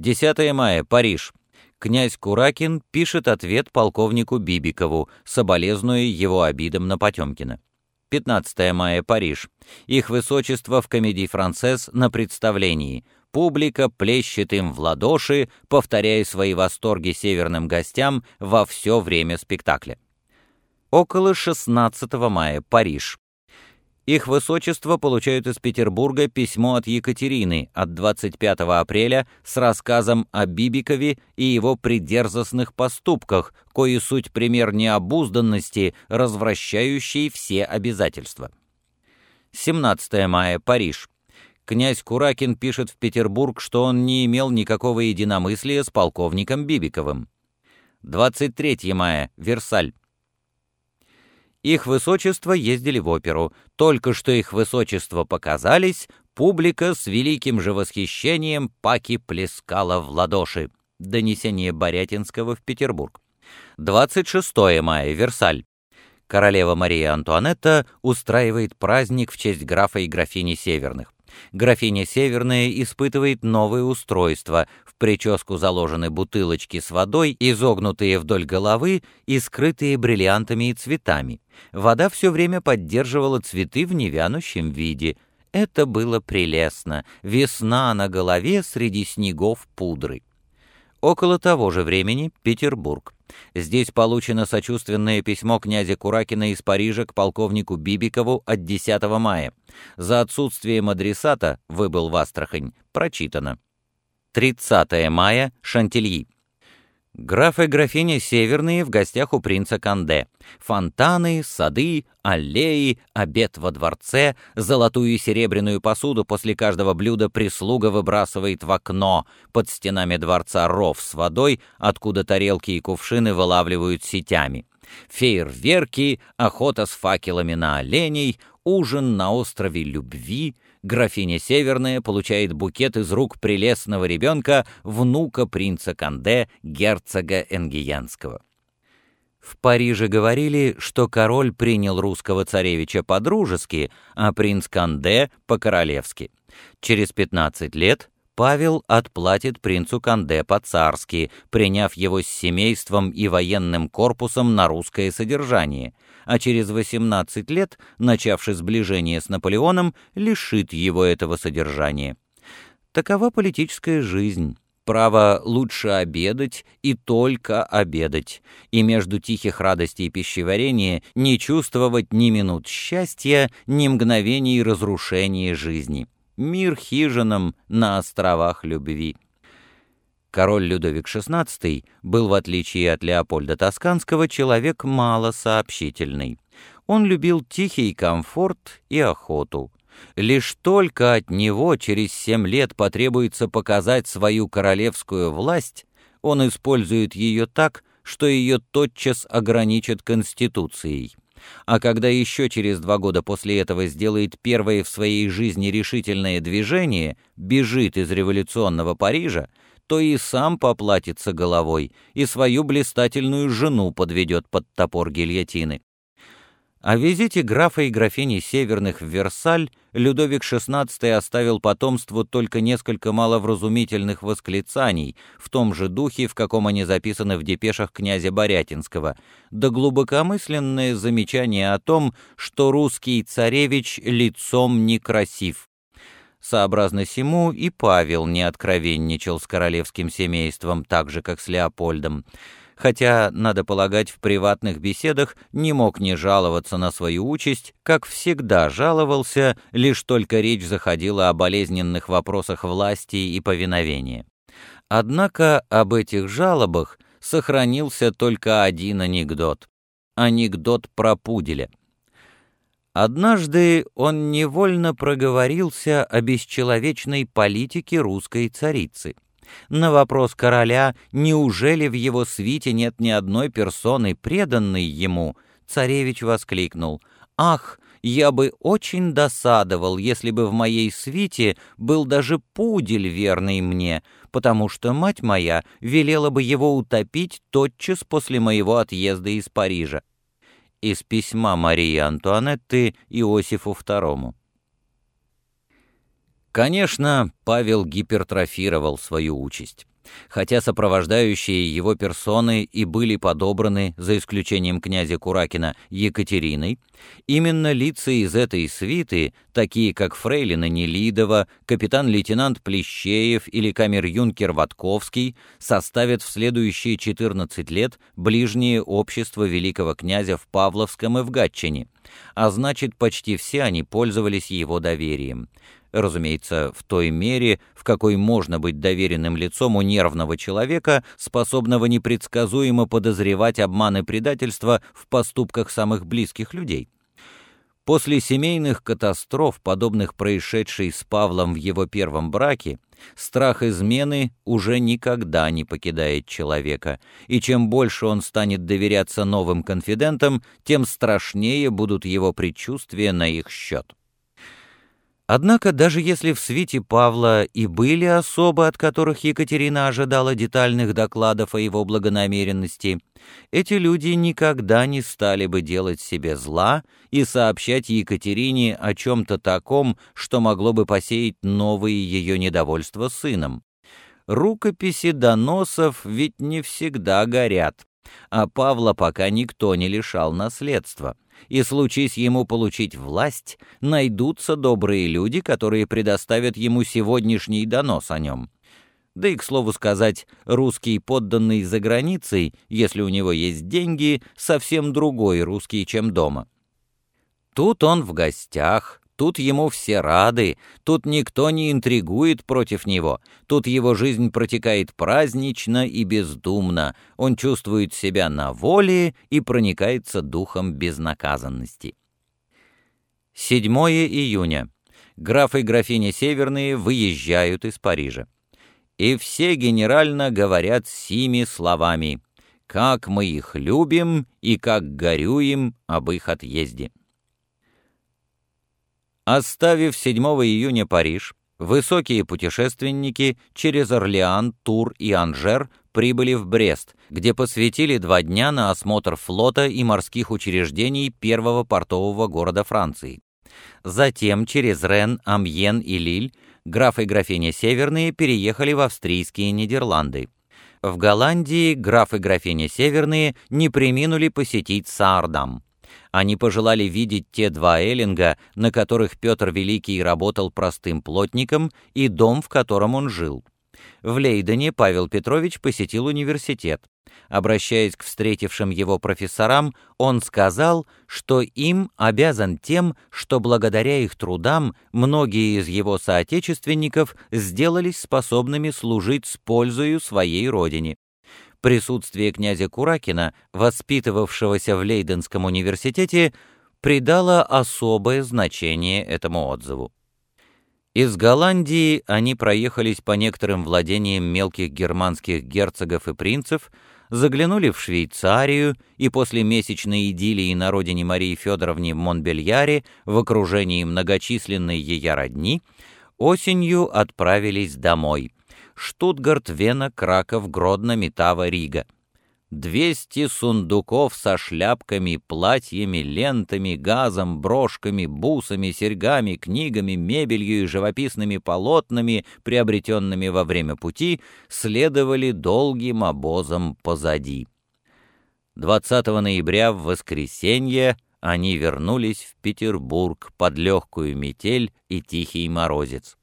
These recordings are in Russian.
10 мая, Париж. Князь Куракин пишет ответ полковнику Бибикову, соболезнуя его обидам на Потемкина. 15 мая, Париж. Их высочество в комедии «Францесс» на представлении. Публика плещет им в ладоши, повторяя свои восторги северным гостям во все время спектакля. Около 16 мая, Париж. Их высочество получают из Петербурга письмо от Екатерины от 25 апреля с рассказом о Бибикове и его придерзостных поступках, кои суть пример необузданности, развращающей все обязательства. 17 мая, Париж. Князь Куракин пишет в Петербург, что он не имел никакого единомыслия с полковником Бибиковым. 23 мая, Версаль. Их высочество ездили в оперу. Только что их высочество показались, публика с великим же восхищением паки плескала в ладоши. Донесение Борятинского в Петербург. 26 мая, Версаль. Королева Мария Антуанетта устраивает праздник в честь графа и графини Северных. Графиня Северная испытывает новое устройство. Прическу заложены бутылочки с водой, изогнутые вдоль головы и скрытые бриллиантами и цветами. Вода все время поддерживала цветы в невянущем виде. Это было прелестно. Весна на голове среди снегов пудры. Около того же времени Петербург. Здесь получено сочувственное письмо князя Куракина из Парижа к полковнику Бибикову от 10 мая. За отсутствием адресата выбыл в Астрахань. Прочитано. 30 мая. Шантильи. Граф и графиня Северные в гостях у принца Канде. Фонтаны, сады, аллеи, обед во дворце, золотую и серебряную посуду после каждого блюда прислуга выбрасывает в окно. Под стенами дворца ров с водой, откуда тарелки и кувшины вылавливают сетями. Фейерверки, охота с факелами на оленей, ужин на острове любви — графиня Северная получает букет из рук прелестного ребенка, внука принца Канде, герцога Энгиянского. В Париже говорили, что король принял русского царевича по-дружески, а принц Канде — по-королевски. Через 15 лет Павел отплатит принцу Канде по-царски, приняв его с семейством и военным корпусом на русское содержание — а через 18 лет, начавши сближение с Наполеоном, лишит его этого содержания. Такова политическая жизнь. Право лучше обедать и только обедать, и между тихих радостей пищеварения не чувствовать ни минут счастья, ни мгновений разрушения жизни. Мир хижинам на островах любви. Король Людовик XVI был, в отличие от Леопольда Тосканского, человек малосообщительный. Он любил тихий комфорт и охоту. Лишь только от него через семь лет потребуется показать свою королевскую власть, он использует ее так, что ее тотчас ограничат Конституцией. А когда еще через два года после этого сделает первое в своей жизни решительное движение, бежит из революционного Парижа, то и сам поплатится головой, и свою блистательную жену подведет под топор гильотины. О визите графа и графини Северных в Версаль Людовик XVI оставил потомству только несколько маловразумительных восклицаний в том же духе, в каком они записаны в депешах князя Борятинского, да глубокомысленное замечание о том, что русский царевич лицом некрасив. Сообразно сему и Павел не откровенничал с королевским семейством, так же, как с Леопольдом, хотя, надо полагать, в приватных беседах не мог не жаловаться на свою участь, как всегда жаловался, лишь только речь заходила о болезненных вопросах власти и повиновения. Однако об этих жалобах сохранился только один анекдот. Анекдот про пуделя — Однажды он невольно проговорился о бесчеловечной политике русской царицы. На вопрос короля, неужели в его свите нет ни одной персоны, преданной ему, царевич воскликнул «Ах, я бы очень досадовал, если бы в моей свите был даже пудель верный мне, потому что мать моя велела бы его утопить тотчас после моего отъезда из Парижа из письма Марии Антуанетты Иосифу II. Конечно, Павел гипертрофировал свою участь. Хотя сопровождающие его персоны и были подобраны, за исключением князя Куракина, Екатериной, именно лица из этой свиты, такие как фрейлина Нелидова, капитан-лейтенант Плещеев или камер-юнкер Ватковский, составят в следующие 14 лет ближнее общество великого князя в Павловском и в Гатчине, а значит, почти все они пользовались его доверием разумеется, в той мере, в какой можно быть доверенным лицом у нервного человека, способного непредсказуемо подозревать обман и предательство в поступках самых близких людей. После семейных катастроф, подобных происшедшей с Павлом в его первом браке, страх измены уже никогда не покидает человека, и чем больше он станет доверяться новым конфидентам, тем страшнее будут его предчувствия на их счет. Однако, даже если в свите Павла и были особы, от которых Екатерина ожидала детальных докладов о его благонамеренности, эти люди никогда не стали бы делать себе зла и сообщать Екатерине о чем-то таком, что могло бы посеять новые ее недовольства сыном. Рукописи доносов ведь не всегда горят, а Павла пока никто не лишал наследства и случись ему получить власть, найдутся добрые люди, которые предоставят ему сегодняшний донос о нем. Да и, к слову сказать, русский подданный за границей, если у него есть деньги, совсем другой русский, чем дома. Тут он в гостях, Тут ему все рады, тут никто не интригует против него, тут его жизнь протекает празднично и бездумно, он чувствует себя на воле и проникается духом безнаказанности. 7 июня. Граф и графиня Северные выезжают из Парижа. И все генерально говорят сими словами «Как мы их любим и как горюем об их отъезде». Оставив 7 июня Париж, высокие путешественники через Орлеан, Тур и Анжер прибыли в Брест, где посвятили два дня на осмотр флота и морских учреждений первого портового города Франции. Затем через Рен, Амьен и Лиль граф и графиня Северные переехали в австрийские Нидерланды. В Голландии граф и графиня Северные не приминули посетить Саардам. Они пожелали видеть те два эллинга, на которых Петр Великий работал простым плотником, и дом, в котором он жил. В Лейдене Павел Петрович посетил университет. Обращаясь к встретившим его профессорам, он сказал, что им обязан тем, что благодаря их трудам многие из его соотечественников сделались способными служить с пользою своей родине. Присутствие князя Куракина, воспитывавшегося в Лейденском университете, придало особое значение этому отзыву. Из Голландии они проехались по некоторым владениям мелких германских герцогов и принцев, заглянули в Швейцарию и после месячной идиллии на родине Марии Федоровне в Монбельяре в окружении многочисленной ее родни, осенью отправились домой – Штутгарт, Вена, Краков, Гродно, Метава, Рига. Двести сундуков со шляпками, платьями, лентами, газом, брошками, бусами, серьгами, книгами, мебелью и живописными полотнами, приобретенными во время пути, следовали долгим обозом позади. 20 ноября в воскресенье они вернулись в Петербург под легкую метель и тихий морозец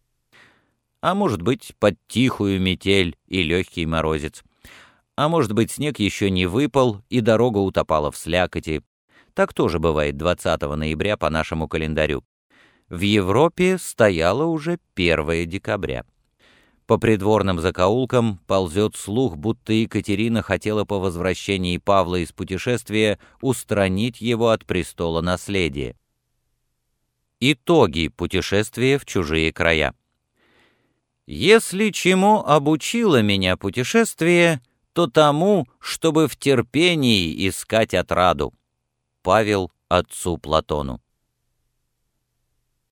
а может быть, под тихую метель и легкий морозец. А может быть, снег еще не выпал, и дорога утопала в слякоти. Так тоже бывает 20 ноября по нашему календарю. В Европе стояло уже 1 декабря. По придворным закоулкам ползет слух, будто Екатерина хотела по возвращении Павла из путешествия устранить его от престола наследия. Итоги путешествия в чужие края. Если чему обучило меня путешествие, то тому, чтобы в терпении искать отраду. Павел отцу Платону